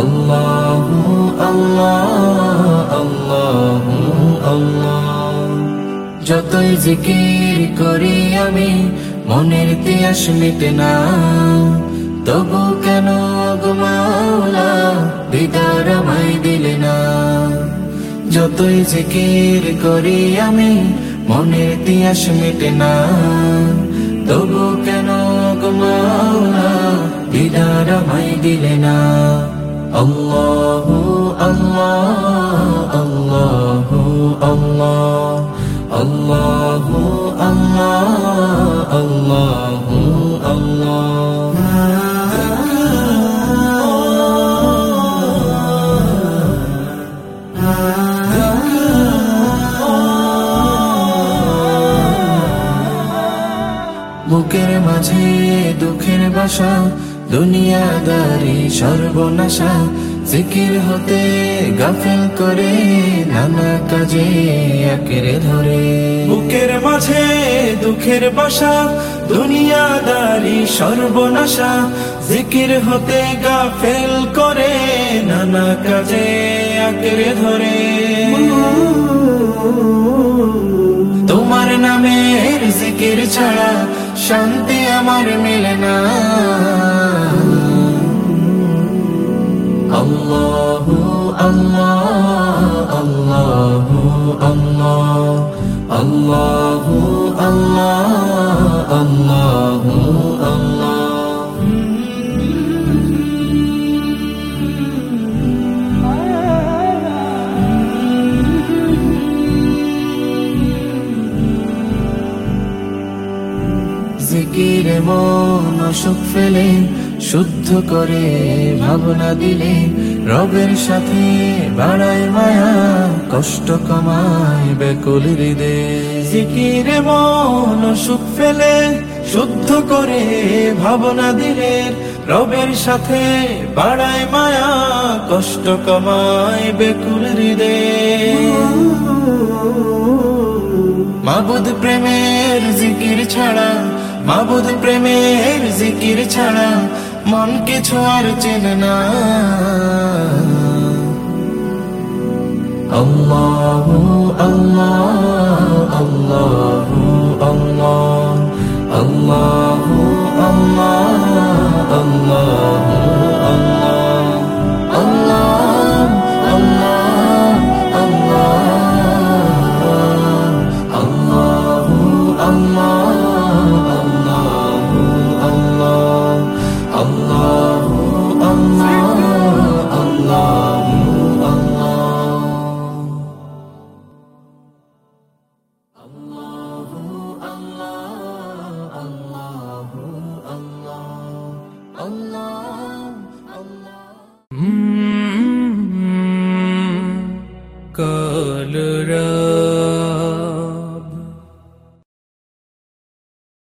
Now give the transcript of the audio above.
আল্লাহু আল্লাহ আল্লাহু আল্লাহ যতই জিকির করি আমি, মনের তিয়াস মিটে না। তবু কেন গুমাওলা দিদার আমায় দিলে না? যতই জিকির করি আমি, মনের তিয়াস মিটে না। তবু কেন গুমাওলা দিদার আমায় দিলে না? الله الله الله الله الله الله الله الله বুকের মাঝে দুঃখের বাসা দুনিয়াদারি সর্বনাশা, জিকির হতে গাফেল করে নানা কাজে একেরে ধরে। বুকের মাঝে দুঃখের বাসা, দুনিয়াদারি সর্বনাশা, জিকির হতে গাফেল করে নানা কাজে আঁকড়ে ধরে। তোমার নামের জিকির ছাড়া শান্তি আমার মেলে না। الله الله الله الله الله জিকিরে মন অসুখ ফেলে শুদ্ধ করে ভাবনা দিলে রবের সাথে বাড়ায় মায়া, কষ্ট কমায় বেকুল হৃদয়। জিকিরে মন সুখ ফেলে, শুদ্ধ করে ভাবনা দিলে। রবের সাথে বাড়ায় মায়া, কষ্ট কমায় বেকুল হৃদয়। মাবুদ প্রেমের জিকির ছাড়া, মাবুদ প্রেমের জিকির ছাড়া মন কিছু আর চেনে না। আল্লাহ আল্লাহ আল্লাহ আল্লাহ আল্লাহ আল্লাহ আল্লাহ കാലരാ